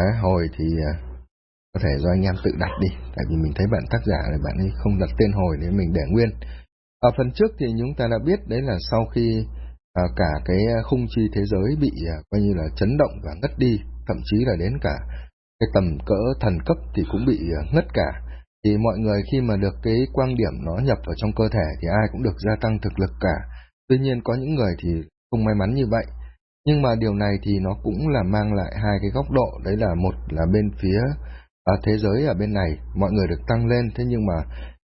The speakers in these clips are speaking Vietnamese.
Đấy, hồi thì à, có thể do anh em tự đặt đi, tại vì mình thấy bạn tác giả này bạn ấy không đặt tên hồi để mình để nguyên. Ở phần trước thì chúng ta đã biết đấy là sau khi à, cả cái khung chi thế giới bị à, coi như là chấn động và ngất đi, thậm chí là đến cả cái tầm cỡ thần cấp thì cũng bị à, ngất cả. Thì mọi người khi mà được cái quang điểm nó nhập vào trong cơ thể thì ai cũng được gia tăng thực lực cả. Tuy nhiên có những người thì không may mắn như vậy. Nhưng mà điều này thì nó cũng là mang lại hai cái góc độ, đấy là một là bên phía à, thế giới ở bên này, mọi người được tăng lên, thế nhưng mà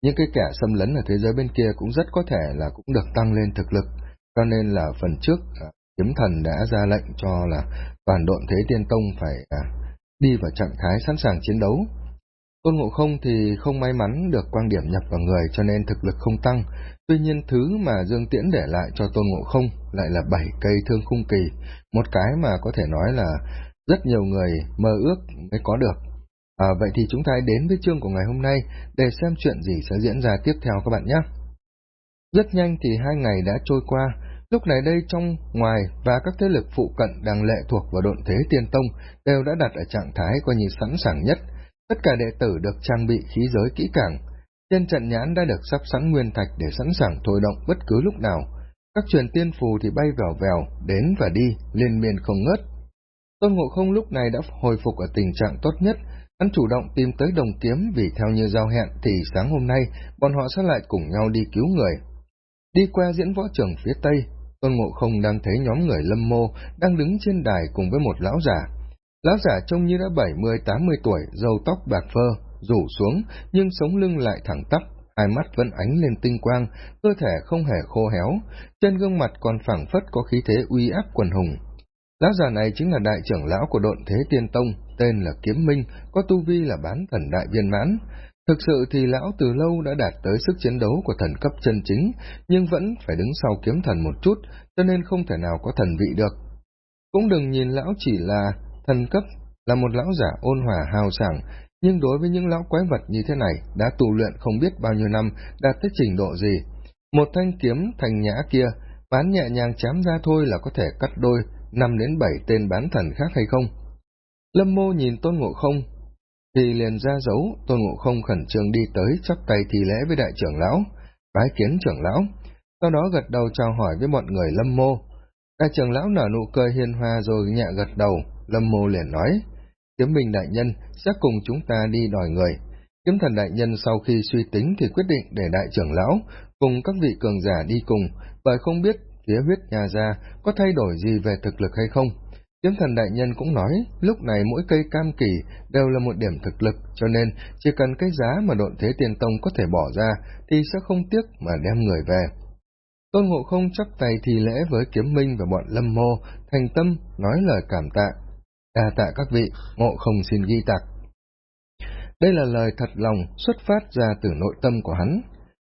những cái kẻ xâm lấn ở thế giới bên kia cũng rất có thể là cũng được tăng lên thực lực, cho nên là phần trước à, kiếm thần đã ra lệnh cho là toàn độn thế tiên tông phải à, đi vào trạng thái sẵn sàng chiến đấu. Tôn Ngộ Không thì không may mắn được quan điểm nhập vào người cho nên thực lực không tăng, tuy nhiên thứ mà Dương Tiễn để lại cho Tôn Ngộ Không lại là bảy cây thương khung kỳ, một cái mà có thể nói là rất nhiều người mơ ước mới có được. À, vậy thì chúng ta hãy đến với chương của ngày hôm nay để xem chuyện gì sẽ diễn ra tiếp theo các bạn nhé. Rất nhanh thì hai ngày đã trôi qua, lúc này đây trong, ngoài và các thế lực phụ cận đang lệ thuộc vào độn thế tiên tông đều đã đặt ở trạng thái coi như sẵn sàng nhất. Tất cả đệ tử được trang bị khí giới kỹ càng. Trên trận nhãn đã được sắp sẵn nguyên thạch để sẵn sàng thôi động bất cứ lúc nào. Các truyền tiên phù thì bay vèo vèo, đến và đi, liên miên không ngớt. Tôn Ngộ Không lúc này đã hồi phục ở tình trạng tốt nhất, Hắn chủ động tìm tới đồng kiếm vì theo như giao hẹn thì sáng hôm nay bọn họ sẽ lại cùng nhau đi cứu người. Đi qua diễn võ trường phía tây, Tôn Ngộ Không đang thấy nhóm người lâm mô đang đứng trên đài cùng với một lão già. Lão giả trông như đã bảy mươi tám mươi tuổi, râu tóc bạc phơ, rủ xuống, nhưng sống lưng lại thẳng tắp, hai mắt vẫn ánh lên tinh quang, cơ thể không hề khô héo, trên gương mặt còn phảng phất có khí thế uy áp quần hùng. Lão già này chính là đại trưởng lão của độn thế tiên tông, tên là Kiếm Minh, có tu vi là bán thần đại viên mãn. Thực sự thì lão từ lâu đã đạt tới sức chiến đấu của thần cấp chân chính, nhưng vẫn phải đứng sau kiếm thần một chút, cho nên không thể nào có thần vị được. Cũng đừng nhìn lão chỉ là thần cấp, là một lão giả ôn hòa hào sảng, nhưng đối với những lão quái vật như thế này, đã tu luyện không biết bao nhiêu năm, đạt tới trình độ gì. Một thanh kiếm thành nhã kia, bán nhẹ nhàng chém ra thôi là có thể cắt đôi năm đến bảy tên bán thần khác hay không? Lâm mô nhìn Tôn Ngộ Không, thì liền ra dấu, Tôn Ngộ Không khẩn trương đi tới chắp tay thì lễ với đại trưởng lão, bái kiến trưởng lão, sau đó gật đầu chào hỏi với mọi người Lâm mô. Đại trưởng lão nở nụ cười hiền hòa rồi nhẹ gật đầu, Lâm mô liền nói, kiếm minh đại nhân sẽ cùng chúng ta đi đòi người. Kiếm thần đại nhân sau khi suy tính thì quyết định để đại trưởng lão cùng các vị cường giả đi cùng, bởi không biết phía huyết nhà ra có thay đổi gì về thực lực hay không. Kiếm thần đại nhân cũng nói, lúc này mỗi cây cam kỳ đều là một điểm thực lực, cho nên chỉ cần cái giá mà độn thế tiền tông có thể bỏ ra thì sẽ không tiếc mà đem người về. Tôn Ngộ không chắp tay thì lễ với kiếm minh và bọn lâm mô, thành tâm, nói lời cảm tạ. Đa tạ các vị, ngộ không xin ghi tạc. Đây là lời thật lòng xuất phát ra từ nội tâm của hắn,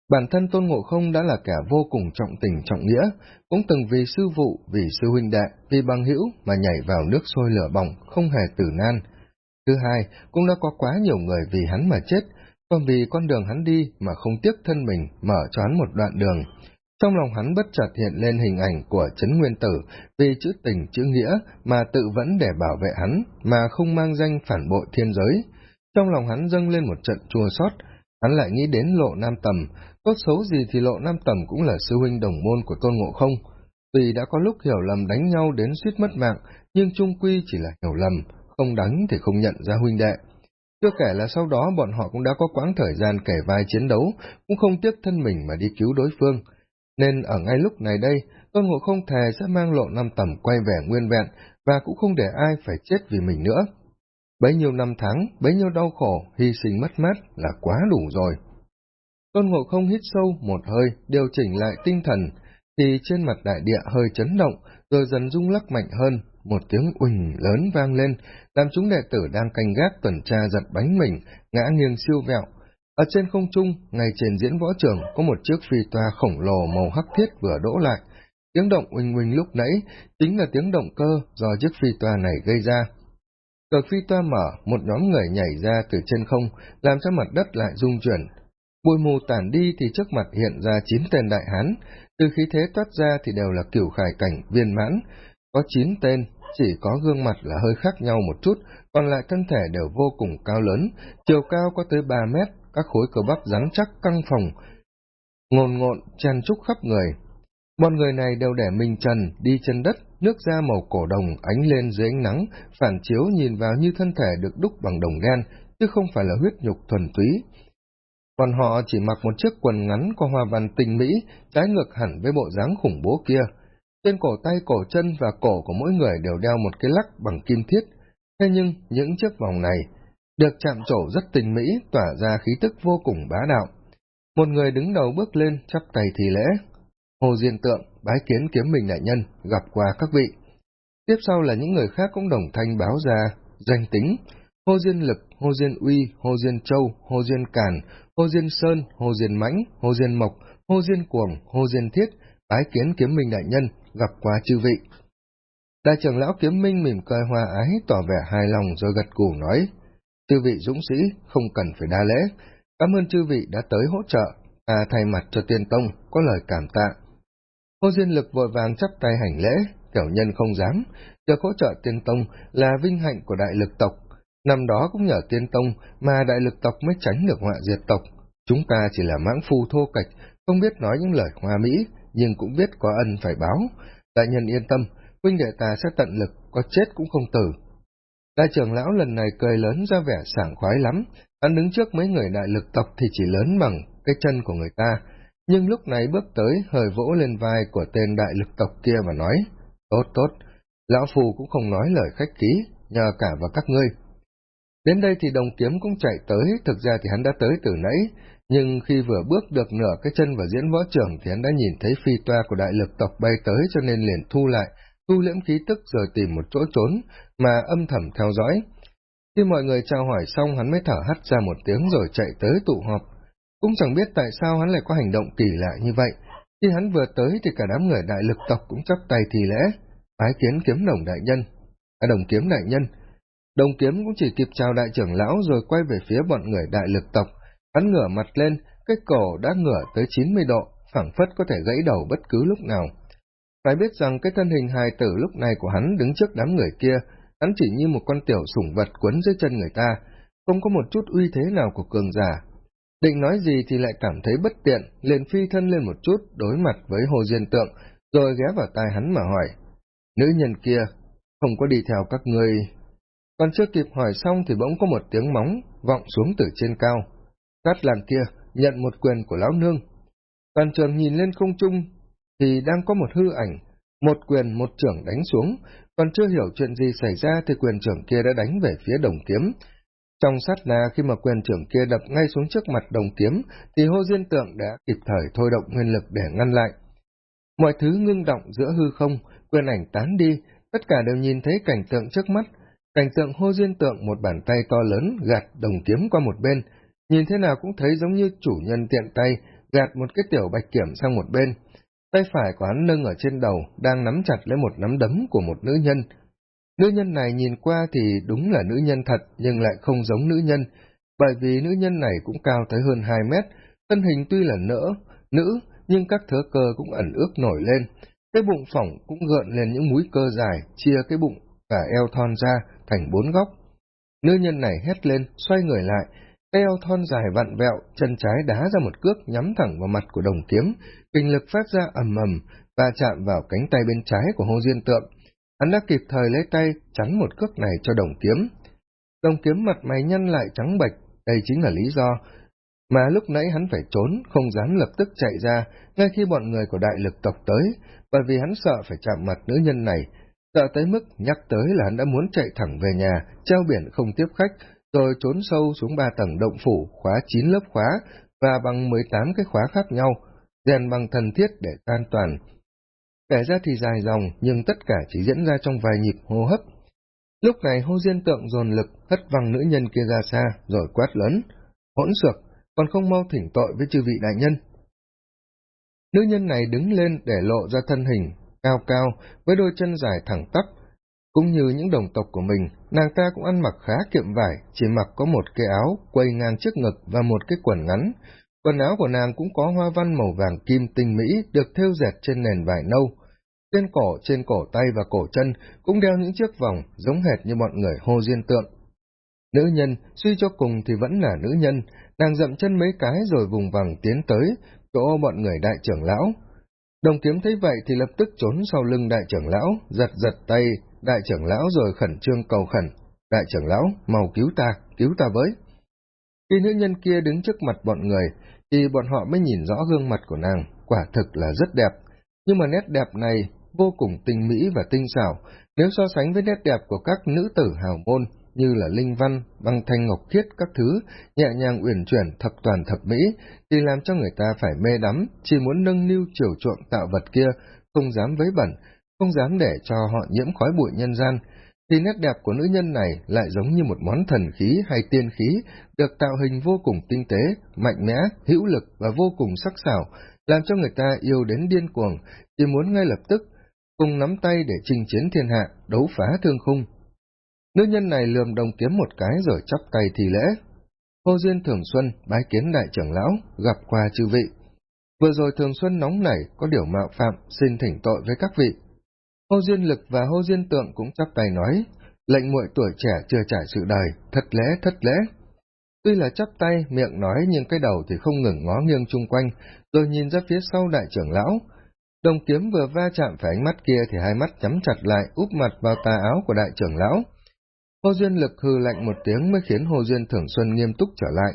Bản thân Tôn Ngộ Không đã là kẻ vô cùng trọng tình trọng nghĩa, cũng từng vì sư vụ, vì sư huynh đệ, vì bằng hữu mà nhảy vào nước sôi lửa bỏng, không hề tử nan. Thứ hai, cũng đã có quá nhiều người vì hắn mà chết, còn vì con đường hắn đi mà không tiếc thân mình mở cho hắn một đoạn đường. Trong lòng hắn bất chợt hiện lên hình ảnh của chấn nguyên tử vì chữ tình chữ nghĩa mà tự vẫn để bảo vệ hắn, mà không mang danh phản bội thiên giới. Trong lòng hắn dâng lên một trận chua xót, hắn lại nghĩ đến lộ nam tầm, Tốt xấu gì thì lộ nam tầm cũng là sư huynh đồng môn của tôn ngộ không. Tuy đã có lúc hiểu lầm đánh nhau đến suýt mất mạng, nhưng trung quy chỉ là hiểu lầm, không đánh thì không nhận ra huynh đệ. Chưa kể là sau đó bọn họ cũng đã có quãng thời gian kể vai chiến đấu, cũng không tiếc thân mình mà đi cứu đối phương. Nên ở ngay lúc này đây, Tôn Ngộ không thề sẽ mang lộ năm tầm quay về nguyên vẹn, và cũng không để ai phải chết vì mình nữa. Bấy nhiêu năm tháng, bấy nhiêu đau khổ, hy sinh mất mát là quá đủ rồi. Tôn Ngộ không hít sâu một hơi, điều chỉnh lại tinh thần, thì trên mặt đại địa hơi chấn động, rồi dần rung lắc mạnh hơn, một tiếng uỳnh lớn vang lên, làm chúng đệ tử đang canh gác tuần tra giật bánh mình, ngã nghiêng siêu vẹo. Ở trên không trung, ngay trên diễn võ trường, có một chiếc phi toa khổng lồ màu hắc thiết vừa đỗ lại. Tiếng động uỳnh uỳnh lúc nãy chính là tiếng động cơ do chiếc phi toa này gây ra. Cờ phi toa mở, một nhóm người nhảy ra từ trên không, làm cho mặt đất lại rung chuyển, Bụi mù tản đi thì trước mặt hiện ra chín tên đại hán, từ khí thế toát ra thì đều là cửu khải cảnh viên mãn, có chín tên, chỉ có gương mặt là hơi khác nhau một chút, còn lại thân thể đều vô cùng cao lớn, chiều cao có tới ba mét, các khối cơ bắp rắn chắc căng phòng, ngồn ngộn, chen trúc khắp người. Bọn người này đều để mình trần, đi chân đất, nước da màu cổ đồng ánh lên dưới ánh nắng, phản chiếu nhìn vào như thân thể được đúc bằng đồng đen, chứ không phải là huyết nhục thuần túy. Còn họ chỉ mặc một chiếc quần ngắn có hoa văn tinh mỹ, trái ngược hẳn với bộ dáng khủng bố kia. Trên cổ tay, cổ chân và cổ của mỗi người đều đeo một cái lắc bằng kim thiết. Thế nhưng, những chiếc vòng này được chạm trổ rất tình mỹ, tỏa ra khí tức vô cùng bá đạo. Một người đứng đầu bước lên, chắp tay thì lễ. Hồ Diên Tượng, bái kiến kiếm mình đại nhân, gặp qua các vị. Tiếp sau là những người khác cũng đồng thanh báo ra, danh tính, Hồ Diên Lực, Hồ Diên Uy, Hồ Diên Châu, Hồ Diên Càn, Hồ Diên Sơn, Hồ Diên Mãnh, Hồ Diên Mộc, Hồ Diên Cuồng, Hồ Diên Thiết, bái kiến kiếm minh đại nhân, gặp qua chư vị. Đại trưởng lão kiếm minh mỉm cười hòa ái, tỏ vẻ hài lòng rồi gật củ nói, chư vị dũng sĩ, không cần phải đa lễ, cảm ơn chư vị đã tới hỗ trợ, ta thay mặt cho tiên tông, có lời cảm tạ. Hồ Diên Lực vội vàng chắp tay hành lễ, tiểu nhân không dám, được hỗ trợ tiên tông là vinh hạnh của đại lực tộc, Năm đó cũng nhờ tiên tông mà đại lực tộc mới tránh được họa diệt tộc. Chúng ta chỉ là mãng phu thô kệch, không biết nói những lời hoa mỹ, nhưng cũng biết có ân phải báo. Đại nhân yên tâm, huynh đệ ta sẽ tận lực, có chết cũng không tử. Đại trưởng lão lần này cười lớn ra vẻ sảng khoái lắm, hắn đứng trước mấy người đại lực tộc thì chỉ lớn bằng cái chân của người ta, nhưng lúc này bước tới hơi vỗ lên vai của tên đại lực tộc kia và nói, tốt tốt, lão phù cũng không nói lời khách khí, nhờ cả vào các ngươi. Đến đây thì đồng kiếm cũng chạy tới, thực ra thì hắn đã tới từ nãy, nhưng khi vừa bước được nửa cái chân vào diễn võ trưởng thì hắn đã nhìn thấy phi toa của đại lực tộc bay tới cho nên liền thu lại, thu liễm khí tức rồi tìm một chỗ trốn, mà âm thầm theo dõi. Khi mọi người trao hỏi xong hắn mới thở hắt ra một tiếng rồi chạy tới tụ họp. Cũng chẳng biết tại sao hắn lại có hành động kỳ lạ như vậy. Khi hắn vừa tới thì cả đám người đại lực tộc cũng chắp tay thì lễ, bái kiến kiếm đồng đại nhân. À đồng kiếm đại nhân, Đồng kiếm cũng chỉ kịp chào đại trưởng lão rồi quay về phía bọn người đại lực tộc. Hắn ngửa mặt lên, cái cổ đã ngửa tới 90 độ, phảng phất có thể gãy đầu bất cứ lúc nào. Phải biết rằng cái thân hình hài tử lúc này của hắn đứng trước đám người kia, hắn chỉ như một con tiểu sủng vật quấn dưới chân người ta, không có một chút uy thế nào của cường giả. Định nói gì thì lại cảm thấy bất tiện, liền phi thân lên một chút đối mặt với Hồ Diên Tượng, rồi ghé vào tai hắn mà hỏi. Nữ nhân kia, không có đi theo các người. còn chưa kịp hỏi xong thì bỗng có một tiếng móng vọng xuống từ trên cao. Cát làn kia nhận một quyền của lão nương. Toàn trường nhìn lên không trung thì đang có một hư ảnh, một quyền một trưởng đánh xuống, còn chưa hiểu chuyện gì xảy ra thì quyền trưởng kia đã đánh về phía đồng kiếm. Trong sát na khi mà quyền trưởng kia đập ngay xuống trước mặt đồng kiếm thì hô diên tượng đã kịp thời thôi động nguyên lực để ngăn lại. Mọi thứ ngưng động giữa hư không, quyền ảnh tán đi, tất cả đều nhìn thấy cảnh tượng trước mắt, Cảnh tượng hô duyên tượng một bàn tay to lớn gạt đồng kiếm qua một bên, nhìn thế nào cũng thấy giống như chủ nhân tiện tay gạt một cái tiểu bạch kiểm sang một bên. Tay phải của hắn nâng ở trên đầu, đang nắm chặt lấy một nắm đấm của một nữ nhân. Nữ nhân này nhìn qua thì đúng là nữ nhân thật, nhưng lại không giống nữ nhân, bởi vì nữ nhân này cũng cao tới hơn 2 mét, thân hình tuy là nỡ, nữ, nhưng các thớ cơ cũng ẩn ước nổi lên. Cái bụng phỏng cũng gợn lên những múi cơ dài, chia cái bụng và eo thon ra, thành bốn góc. Nữ nhân này hét lên, xoay người lại, eo thon dài vặn vẹo, chân trái đá ra một cước nhắm thẳng vào mặt của đồng kiếm, kinh lực phát ra ầm ầm và chạm vào cánh tay bên trái của Hồ Diên Tượng. Hắn đã kịp thời lấy tay chắn một cước này cho đồng kiếm. Đồng kiếm mặt mày nhăn lại trắng bệch, đây chính là lý do mà lúc nãy hắn phải trốn, không dám lập tức chạy ra, ngay khi bọn người của đại lực tộc tới, bởi vì hắn sợ phải chạm mặt nữ nhân này, sợ tới mức nhắc tới là hắn đã muốn chạy thẳng về nhà, treo biển không tiếp khách, rồi trốn sâu xuống ba tầng động phủ, khóa chín lớp khóa, và bằng mười tám cái khóa khác nhau, rèn bằng thần thiết để an toàn. Kể ra thì dài dòng, nhưng tất cả chỉ diễn ra trong vài nhịp hô hấp. Lúc này hô diên tượng dồn lực hất văng nữ nhân kia ra xa, rồi quát lớn, hỗn xược, còn không mau thỉnh tội với chư vị đại nhân. Nữ nhân này đứng lên để lộ ra thân hình, cao cao, với đôi chân dài thẳng tắp. Cũng như những đồng tộc của mình, nàng ta cũng ăn mặc khá kiệm vải, chỉ mặc có một cái áo quây ngang trước ngực và một cái quần ngắn. Quần áo của nàng cũng có hoa văn màu vàng kim tinh mỹ được thêu dệt trên nền vải nâu. trên cổ, trên cổ tay và cổ chân cũng đeo những chiếc vòng giống hệt như bọn người hô diên tượng. Nữ nhân, suy cho cùng thì vẫn là nữ nhân, nàng dậm chân mấy cái rồi vùng vằng tiến tới, chỗ bọn người đại trưởng lão. Đồng kiếm thấy vậy thì lập tức trốn sau lưng đại trưởng lão, giật giật tay đại trưởng lão rồi khẩn trương cầu khẩn. Đại trưởng lão, mau cứu ta, cứu ta với. Khi nữ nhân kia đứng trước mặt bọn người, thì bọn họ mới nhìn rõ gương mặt của nàng, quả thực là rất đẹp. Nhưng mà nét đẹp này vô cùng tinh mỹ và tinh xảo, nếu so sánh với nét đẹp của các nữ tử hào môn như là linh văn, băng thanh ngọc khiết các thứ, nhẹ nhàng uyển chuyển, thập toàn thập mỹ, thì làm cho người ta phải mê đắm, chỉ muốn nâng niu chiều chuộng tạo vật kia, không dám vấy bẩn, không dám để cho họ nhiễm khói bụi nhân gian, thì nét đẹp của nữ nhân này lại giống như một món thần khí hay tiên khí, được tạo hình vô cùng tinh tế, mạnh mẽ, hữu lực và vô cùng sắc sảo, làm cho người ta yêu đến điên cuồng, chỉ muốn ngay lập tức cùng nắm tay để chinh chiến thiên hạ, đấu phá thương khung. Nữ nhân này lườm đồng kiếm một cái rồi chắp tay thì lễ. hô Duyên Thường Xuân bái kiến đại trưởng lão, gặp qua chư vị. Vừa rồi Thường Xuân nóng nảy, có điều mạo phạm, xin thỉnh tội với các vị. hô Duyên Lực và hô Duyên Tượng cũng chắp tay nói, lệnh muội tuổi trẻ chưa trải sự đời, thật lễ, thật lễ. Tuy là chắp tay, miệng nói nhưng cái đầu thì không ngừng ngó nghiêng chung quanh, rồi nhìn ra phía sau đại trưởng lão, Đồng kiếm vừa va chạm phải ánh mắt kia thì hai mắt nhắm chặt lại, úp mặt vào tà áo của đại trưởng lão. Hồ Duyên lực hư lạnh một tiếng mới khiến Hồ Duyên Thưởng Xuân nghiêm túc trở lại.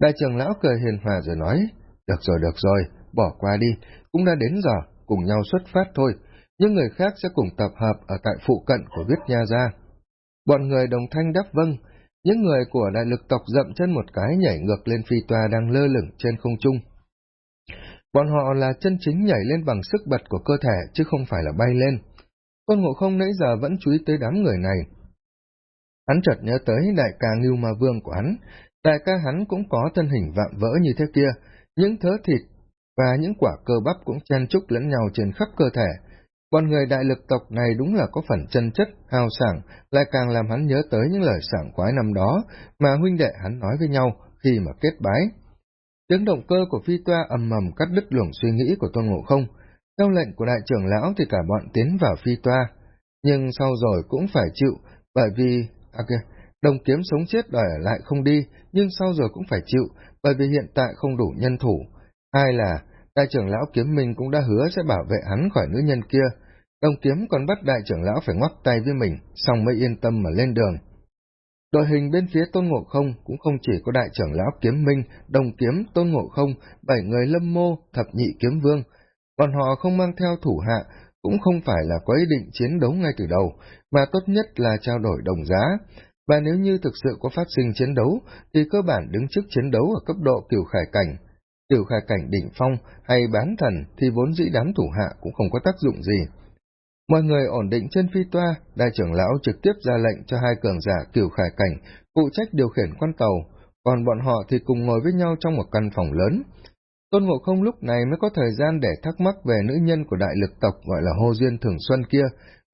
Đại trưởng lão cười hiền hòa rồi nói, được rồi, được rồi, bỏ qua đi, cũng đã đến giờ, cùng nhau xuất phát thôi, những người khác sẽ cùng tập hợp ở tại phụ cận của Viết Nha Gia. Bọn người đồng thanh đáp vâng, những người của đại lực tộc dậm chân một cái nhảy ngược lên phi toa đang lơ lửng trên không trung. Bọn họ là chân chính nhảy lên bằng sức bật của cơ thể, chứ không phải là bay lên. Con Ngộ Không nãy giờ vẫn chú ý tới đám người này. Hắn chợt nhớ tới đại ca Ngưu Ma Vương của hắn. Đại ca hắn cũng có thân hình vạm vỡ như thế kia, những thớ thịt và những quả cơ bắp cũng chen chúc lẫn nhau trên khắp cơ thể. Con người đại lực tộc này đúng là có phần chân chất, hào sảng, lại càng làm hắn nhớ tới những lời sảng khoái năm đó mà huynh đệ hắn nói với nhau khi mà kết bái. Tiếng động cơ của phi toa ầm ầm cắt đứt luồng suy nghĩ của Tôn Ngộ Không. Theo lệnh của đại trưởng lão thì cả bọn tiến vào phi toa, nhưng sau rồi cũng phải chịu, bởi vì... À kìa, đồng kiếm sống chết đòi ở lại không đi, nhưng sau rồi cũng phải chịu, bởi vì hiện tại không đủ nhân thủ. Hai là, đại trưởng lão kiếm mình cũng đã hứa sẽ bảo vệ hắn khỏi nữ nhân kia. Đồng kiếm còn bắt đại trưởng lão phải ngoắc tay với mình, xong mới yên tâm mà lên đường. Đội hình bên phía Tôn Ngộ Không cũng không chỉ có đại trưởng lão Kiếm Minh, Đồng Kiếm, Tôn Ngộ Không, bảy người lâm mô, thập nhị kiếm vương. Còn họ không mang theo thủ hạ, cũng không phải là có ý định chiến đấu ngay từ đầu, mà tốt nhất là trao đổi đồng giá. Và nếu như thực sự có phát sinh chiến đấu, thì cơ bản đứng trước chiến đấu ở cấp độ kiểu khải cảnh. Kiểu khải cảnh đỉnh phong hay bán thần thì vốn dĩ đám thủ hạ cũng không có tác dụng gì. Mọi người ổn định trên phi toa, đại trưởng lão trực tiếp ra lệnh cho hai cường giả kiểu khải cảnh, phụ trách điều khiển quan tàu, còn bọn họ thì cùng ngồi với nhau trong một căn phòng lớn. Tôn Ngộ Không lúc này mới có thời gian để thắc mắc về nữ nhân của đại lực tộc gọi là Hồ Duyên Thường Xuân kia,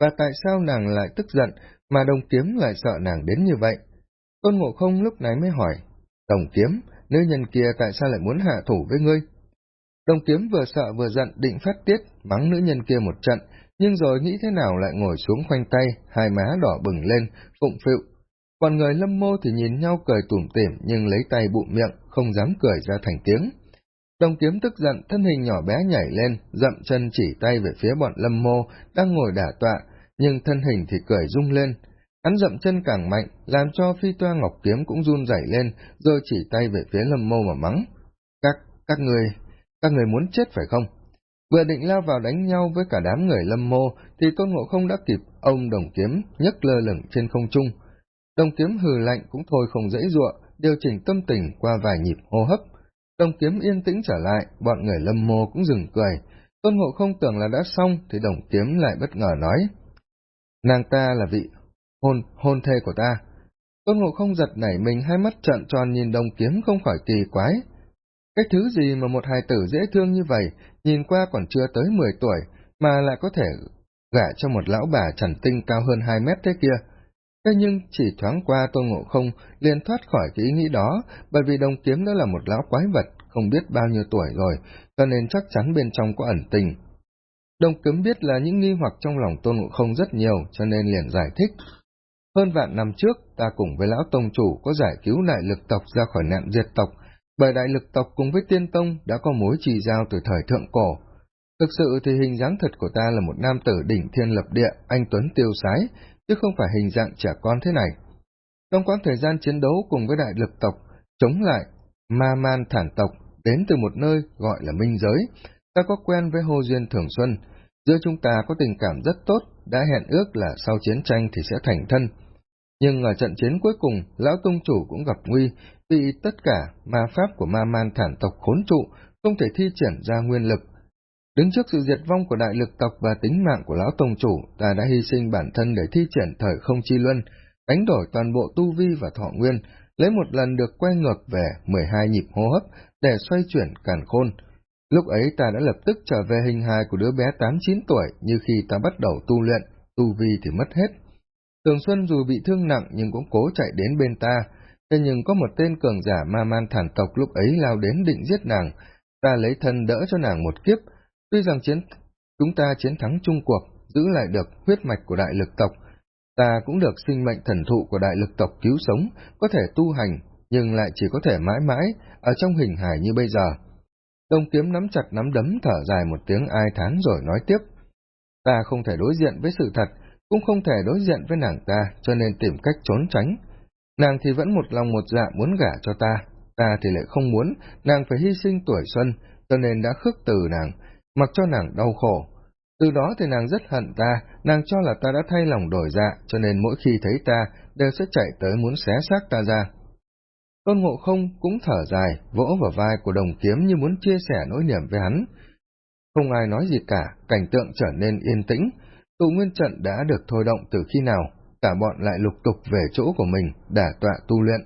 và tại sao nàng lại tức giận, mà đồng kiếm lại sợ nàng đến như vậy. Tôn Ngộ Không lúc này mới hỏi, Đồng kiếm, nữ nhân kia tại sao lại muốn hạ thủ với ngươi? Đồng kiếm vừa sợ vừa giận định phát tiết, mắng nữ nhân kia một trận, nhưng rồi nghĩ thế nào lại ngồi xuống khoanh tay, hai má đỏ bừng lên, phụng phịu. Còn người lâm mô thì nhìn nhau cười tủm tỉm nhưng lấy tay bụm miệng, không dám cười ra thành tiếng. Đồng kiếm tức giận, thân hình nhỏ bé nhảy lên, dậm chân chỉ tay về phía bọn lâm mô, đang ngồi đả tọa, nhưng thân hình thì cười rung lên. Hắn dậm chân càng mạnh, làm cho phi toa ngọc kiếm cũng run rẩy lên, rồi chỉ tay về phía lâm mô mà mắng. Các, các người, các người muốn chết phải không? Vừa định lao vào đánh nhau với cả đám người lâm mô, thì Tôn Ngộ Không đã kịp ông đồng kiếm nhấc lơ lửng trên không trung. Đồng kiếm hừ lạnh cũng thôi không dễ dụa, điều chỉnh tâm tình qua vài nhịp hô hấp. Đồng kiếm yên tĩnh trở lại, bọn người lâm mô cũng dừng cười. Tôn Ngộ Không tưởng là đã xong, thì đồng kiếm lại bất ngờ nói. Nàng ta là vị hôn, hôn thê của ta. Tôn Ngộ Không giật nảy mình hai mắt trợn tròn nhìn đồng kiếm không khỏi kỳ quái. Cái thứ gì mà một hài tử dễ thương như vậy, nhìn qua còn chưa tới 10 tuổi, mà lại có thể gả cho một lão bà trần tinh cao hơn 2 mét thế kia. Thế nhưng chỉ thoáng qua Tôn Ngộ Không liền thoát khỏi cái ý nghĩ đó, bởi vì đồng kiếm đó là một lão quái vật, không biết bao nhiêu tuổi rồi, cho nên chắc chắn bên trong có ẩn tình. Đồng kiếm biết là những nghi hoặc trong lòng tôn ngộ không rất nhiều, cho nên liền giải thích. Hơn vạn năm trước, ta cùng với lão tông chủ có giải cứu đại lực tộc ra khỏi nạn diệt tộc, bởi đại lực tộc cùng với tiên tông đã có mối trì giao từ thời thượng cổ. Thực sự thì hình dáng thật của ta là một nam tử đỉnh thiên lập địa, anh Tuấn tiêu sái, chứ không phải hình dạng trẻ con thế này. Trong quãng thời gian chiến đấu cùng với đại lực tộc, chống lại ma man thản tộc đến từ một nơi gọi là minh giới, ta có quen với Hồ Duyên Thường Xuân, giữa chúng ta có tình cảm rất tốt, đã hẹn ước là sau chiến tranh thì sẽ thành thân. Nhưng ở trận chiến cuối cùng, Lão Tông Chủ cũng gặp nguy, vì tất cả ma pháp của ma man thản tộc khốn trụ, không thể thi triển ra nguyên lực. Đứng trước sự diệt vong của đại lực tộc và tính mạng của Lão Tông Chủ, ta đã hy sinh bản thân để thi triển thời không chi luân, đánh đổi toàn bộ tu vi và thọ nguyên, lấy một lần được quay ngược về 12 nhịp hô hấp để xoay chuyển càn khôn. Lúc ấy ta đã lập tức trở về hình hài của đứa bé 8-9 tuổi như khi ta bắt đầu tu luyện, tu vi thì mất hết. Tường Xuân dù bị thương nặng nhưng cũng cố chạy đến bên ta, thế nhưng có một tên cường giả ma man thản tộc lúc ấy lao đến định giết nàng, ta lấy thân đỡ cho nàng một kiếp, tuy rằng chiến chúng ta chiến thắng chung cuộc, giữ lại được huyết mạch của đại lực tộc, ta cũng được sinh mệnh thần thụ của đại lực tộc cứu sống, có thể tu hành, nhưng lại chỉ có thể mãi mãi ở trong hình hài như bây giờ. Đông kiếm nắm chặt nắm đấm thở dài một tiếng ai thán rồi nói tiếp. Ta không thể đối diện với sự thật, cũng không thể đối diện với nàng ta, cho nên tìm cách trốn tránh. Nàng thì vẫn một lòng một dạ muốn gả cho ta, ta thì lại không muốn, nàng phải hy sinh tuổi xuân, cho nên đã khước từ nàng, mặc cho nàng đau khổ. Từ đó thì nàng rất hận ta, nàng cho là ta đã thay lòng đổi dạ, cho nên mỗi khi thấy ta, đều sẽ chạy tới muốn xé xác ta ra. Tôn Ngộ Không cũng thở dài, vỗ vào vai của đồng kiếm như muốn chia sẻ nỗi niềm với hắn. Không ai nói gì cả, cảnh tượng trở nên yên tĩnh, tụ nguyên trận đã được thôi động từ khi nào, cả bọn lại lục tục về chỗ của mình, đả tọa tu luyện.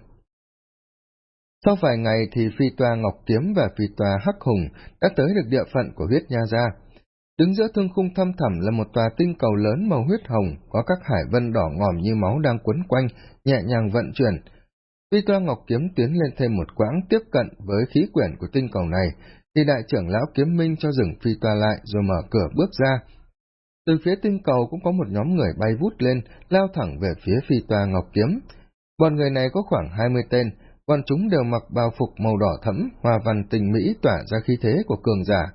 Sau vài ngày thì phi tòa Ngọc Kiếm và phi tòa Hắc Hùng đã tới được địa phận của huyết nha gia. Đứng giữa thương khung thâm thẳm là một tòa tinh cầu lớn màu huyết hồng, có các hải vân đỏ ngòm như máu đang quấn quanh, nhẹ nhàng vận chuyển, Phi toa Ngọc Kiếm tiến lên thêm một quãng tiếp cận với khí quyển của tinh cầu này, thì đại trưởng lão kiếm minh cho dừng phi toa lại rồi mở cửa bước ra. Từ phía tinh cầu cũng có một nhóm người bay vút lên, lao thẳng về phía phi toa Ngọc Kiếm. Bọn người này có khoảng hai mươi tên, bọn chúng đều mặc bào phục màu đỏ thẫm, hòa văn tình mỹ tỏa ra khí thế của cường giả.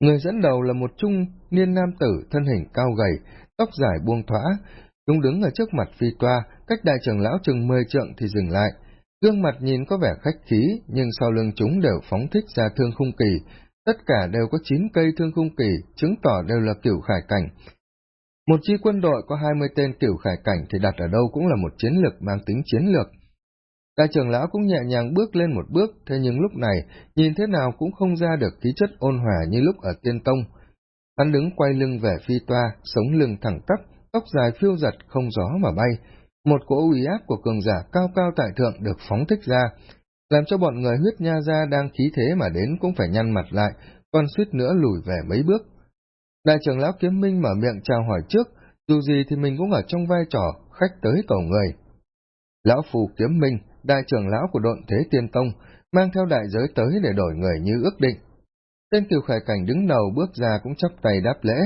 Người dẫn đầu là một trung niên nam tử, thân hình cao gầy, tóc dài buông thõa, Chúng đứng ở trước mặt phi toa, cách đại trưởng lão chừng mười trượng thì dừng lại. Gương mặt nhìn có vẻ khách khí, nhưng sau lưng chúng đều phóng thích ra thương khung kỳ. Tất cả đều có chín cây thương khung kỳ, chứng tỏ đều là kiểu khải cảnh. Một chi quân đội có hai mươi tên kiểu khải cảnh thì đặt ở đâu cũng là một chiến lược mang tính chiến lược. Đại trưởng lão cũng nhẹ nhàng bước lên một bước, thế nhưng lúc này, nhìn thế nào cũng không ra được khí chất ôn hòa như lúc ở tiên tông. Hắn đứng quay lưng về phi toa, sống lưng thẳng tắp, tóc dài phiêu giật không gió mà bay, một cỗ uy áp của cường giả cao cao tại thượng được phóng thích ra, làm cho bọn người huyết nha ra đang khí thế mà đến cũng phải nhăn mặt lại, còn suýt nữa lùi về mấy bước. Đại trưởng lão kiếm minh mở miệng chào hỏi trước, dù gì thì mình cũng ở trong vai trò khách tới cầu người. Lão phù kiếm minh, đại trưởng lão của độn thế tiên tông, mang theo đại giới tới để đổi người như ước định. Tên kiều khải cảnh đứng đầu bước ra cũng chắp tay đáp lễ,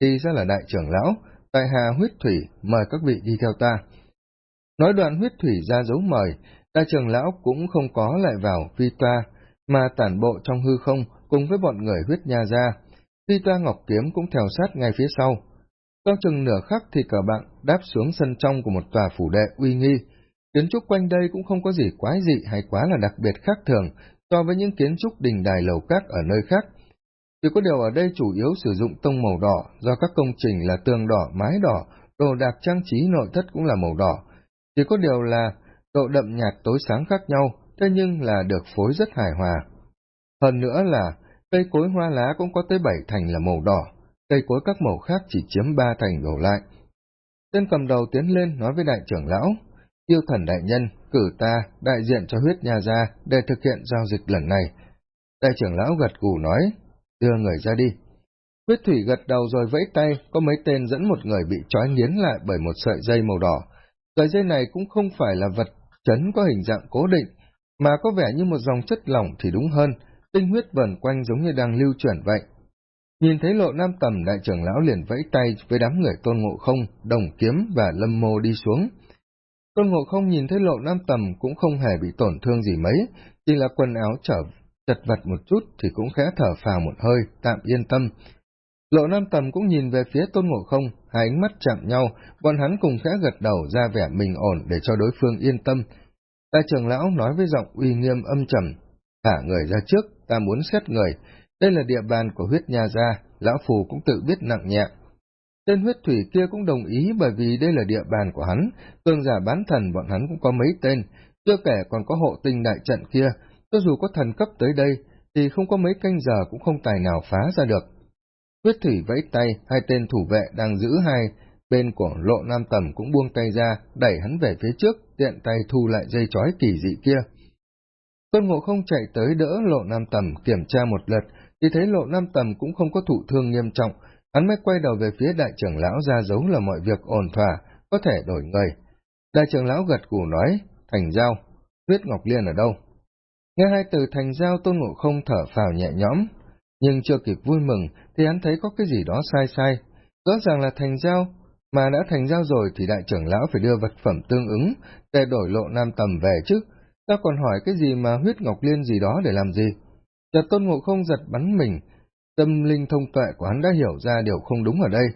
thì ra là đại trưởng lão, tại hà huyết thủy, mời các vị đi theo ta. Nói đoạn huyết thủy ra dấu mời, đại trưởng lão cũng không có lại vào phi toa, mà tản bộ trong hư không cùng với bọn người huyết nha ra. Phi toa ngọc kiếm cũng theo sát ngay phía sau. Sau chừng nửa khắc thì cả bạn đáp xuống sân trong của một tòa phủ đệ uy nghi. Kiến trúc quanh đây cũng không có gì quái dị hay quá là đặc biệt khác thường so với những kiến trúc đình đài lầu các ở nơi khác, chỉ có điều ở đây chủ yếu sử dụng tông màu đỏ, do các công trình là tường đỏ, mái đỏ, đồ đạc trang trí nội thất cũng là màu đỏ. Chỉ có điều là độ đậm nhạt tối sáng khác nhau, thế nhưng là được phối rất hài hòa. Hơn nữa là cây cối hoa lá cũng có tới bảy thành là màu đỏ, cây cối các màu khác chỉ chiếm ba thành đổ lại. Tên cầm đầu tiến lên nói với đại trưởng lão, yêu thần đại nhân, cử ta, đại diện cho huyết nhà ra để thực hiện giao dịch lần này. Đại trưởng lão gật gù nói, đưa người ra đi. Huyết thủy gật đầu rồi vẫy tay, có mấy tên dẫn một người bị trói nghiến lại bởi một sợi dây màu đỏ. Sợi dây này cũng không phải là vật chấn có hình dạng cố định, mà có vẻ như một dòng chất lỏng thì đúng hơn, tinh huyết vẩn quanh giống như đang lưu chuyển vậy. Nhìn thấy lộ nam tầm, đại trưởng lão liền vẫy tay với đám người tôn ngộ không, đồng kiếm và lâm mô đi xuống. Tôn ngộ không nhìn thấy lộ nam tầm cũng không hề bị tổn thương gì mấy, chỉ là quần áo trở chật vật một chút thì cũng khẽ thở phào một hơi, tạm yên tâm. Lộ nam tầm cũng nhìn về phía tôn ngộ không, hai ánh mắt chạm nhau, bọn hắn cùng khẽ gật đầu ra vẻ mình ổn để cho đối phương yên tâm. Đại trưởng lão nói với giọng uy nghiêm âm trầm, thả người ra trước, ta muốn xét người, đây là địa bàn của huyết nha gia, lão phù cũng tự biết nặng nhẹ. Tên huyết thủy kia cũng đồng ý bởi vì đây là địa bàn của hắn, cường giả bán thần bọn hắn cũng có mấy tên, chưa kể còn có hộ tinh đại trận kia, cho dù có thần cấp tới đây, thì không có mấy canh giờ cũng không tài nào phá ra được. Huyết thủy vẫy tay, hai tên thủ vệ đang giữ hai, bên của lộ nam tầm cũng buông tay ra, đẩy hắn về phía trước, tiện tay thu lại dây chói kỳ dị kia. Tôn Ngộ không chạy tới đỡ lộ nam tầm, kiểm tra một lượt, thì thấy lộ nam tầm cũng không có thụ thương nghiêm trọng, hắn mới quay đầu về phía đại trưởng lão ra dấu là mọi việc ổn thỏa, có thể đổi người. Đại trưởng lão gật củ nói, thành giao, huyết ngọc liên ở đâu? Nghe hai từ thành giao tôn ngộ không thở phào nhẹ nhõm, nhưng chưa kịp vui mừng thì hắn thấy có cái gì đó sai sai. Rõ ràng là thành giao, mà đã thành giao rồi thì đại trưởng lão phải đưa vật phẩm tương ứng để đổi lộ nam tầm về chứ. Ta còn hỏi cái gì mà huyết ngọc liên gì đó để làm gì? Chợt tôn ngộ không giật bắn mình, tâm linh thông tuệ của hắn đã hiểu ra điều không đúng ở đây.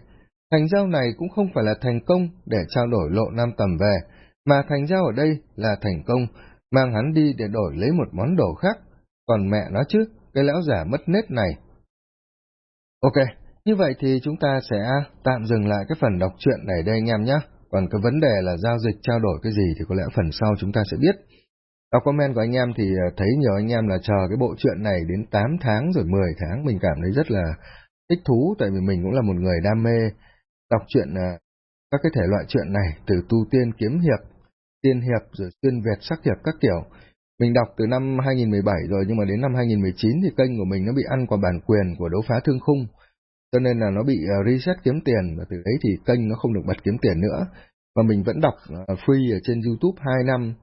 Thành giao này cũng không phải là thành công để trao đổi lộ nam tầm về, mà thành giao ở đây là thành công, mang hắn đi để đổi lấy một món đồ khác. Còn mẹ nó chứ, cái lão giả mất nết này. Ok, như vậy thì chúng ta sẽ tạm dừng lại cái phần đọc truyện này đây anh em nhé. Còn cái vấn đề là giao dịch trao đổi cái gì thì có lẽ phần sau chúng ta sẽ biết. Đọc comment của anh em thì ờ, thấy nhiều anh em là chờ cái bộ truyện này đến 8 tháng rồi 10 tháng, mình cảm thấy rất là thích thú, tại vì mình cũng là một người đam mê đọc truyện ờ, các cái thể loại truyện này, từ tu tiên kiếm hiệp, tiên hiệp rồi xuyên Việt sắc hiệp các kiểu. Mình đọc từ năm 2017 rồi nhưng mà đến năm 2019 thì kênh của mình nó bị ăn qua bản quyền của đấu phá thương khung, cho nên là nó bị ờ, reset kiếm tiền và từ đấy thì kênh nó không được bật kiếm tiền nữa. Và mình vẫn đọc free ở trên YouTube 2 năm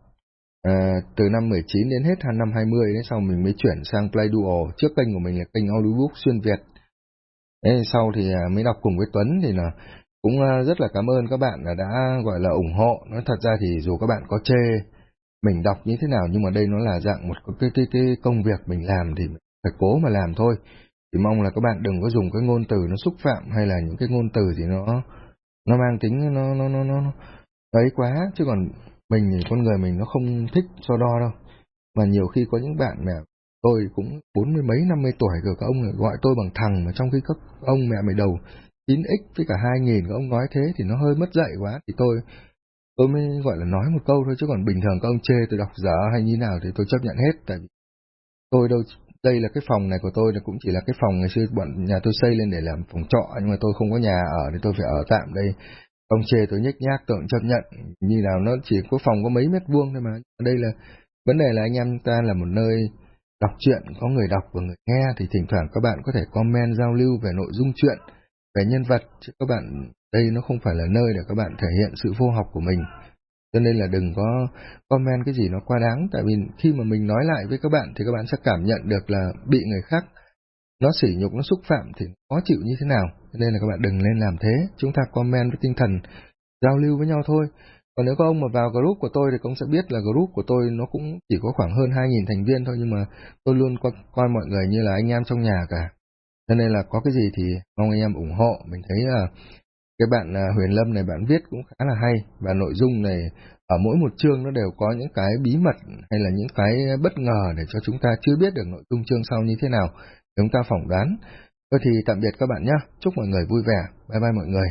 À, từ năm 19 đến hết năm 20 đến sau mình mới chuyển sang Play Duo, trước kênh của mình là kênh Audiobook xuyên Việt. Thế sau thì à, mới đọc cùng với Tuấn thì là cũng à, rất là cảm ơn các bạn là đã gọi là ủng hộ. Nói thật ra thì dù các bạn có chê mình đọc như thế nào nhưng mà đây nó là dạng một cái cái, cái công việc mình làm thì phải cố mà làm thôi. Thì mong là các bạn đừng có dùng cái ngôn từ nó xúc phạm hay là những cái ngôn từ thì nó nó mang tính nó nó nó nó ấy quá chứ còn mình thì con người mình nó không thích so đo đâu. Mà nhiều khi có những bạn mẹ tôi cũng bốn mươi mấy, năm mươi tuổi rồi, các ông gọi tôi bằng thằng mà trong khi các ông mẹ mày đầu 9x với cả hai nghìn các ông nói thế thì nó hơi mất dạy quá. Thì tôi tôi mới gọi là nói một câu thôi, chứ còn bình thường các ông chê tôi đọc dở hay như nào thì tôi chấp nhận hết. Tại vì tôi đâu, đây là cái phòng này của tôi, là cũng chỉ là cái phòng ngày xưa bọn nhà tôi xây lên để làm phòng trọ, nhưng mà tôi không có nhà ở thì tôi phải ở tạm đây. Ông chê tôi nhếch nhác tưởng chấp nhận, như nào nó chỉ có phòng có mấy mét vuông thôi mà. Đây là, vấn đề là anh em ta là một nơi đọc truyện, có người đọc và người nghe, thì thỉnh thoảng các bạn có thể comment giao lưu về nội dung truyện, về nhân vật, chứ các bạn, đây nó không phải là nơi để các bạn thể hiện sự vô học của mình. Cho nên là đừng có comment cái gì nó quá đáng, tại vì khi mà mình nói lại với các bạn thì các bạn sẽ cảm nhận được là bị người khác nó sỉ nhục, nó xúc phạm thì khó chịu như thế nào. Nên là các bạn đừng lên làm thế. Chúng ta comment với tinh thần giao lưu với nhau thôi. Còn nếu có ông mà vào group của tôi thì cũng sẽ biết là group của tôi nó cũng chỉ có khoảng hơn 2.000 thành viên thôi nhưng mà tôi luôn coi, coi mọi người như là anh em trong nhà cả. Cho nên là có cái gì thì mong anh em ủng hộ. Mình thấy là cái bạn à, Huyền Lâm này bạn viết cũng khá là hay và nội dung này ở mỗi một chương nó đều có những cái bí mật hay là những cái bất ngờ để cho chúng ta chưa biết được nội dung chương sau như thế nào chúng ta phỏng đoán. Thôi thì tạm biệt các bạn nhé. Chúc mọi người vui vẻ. Bye bye mọi người.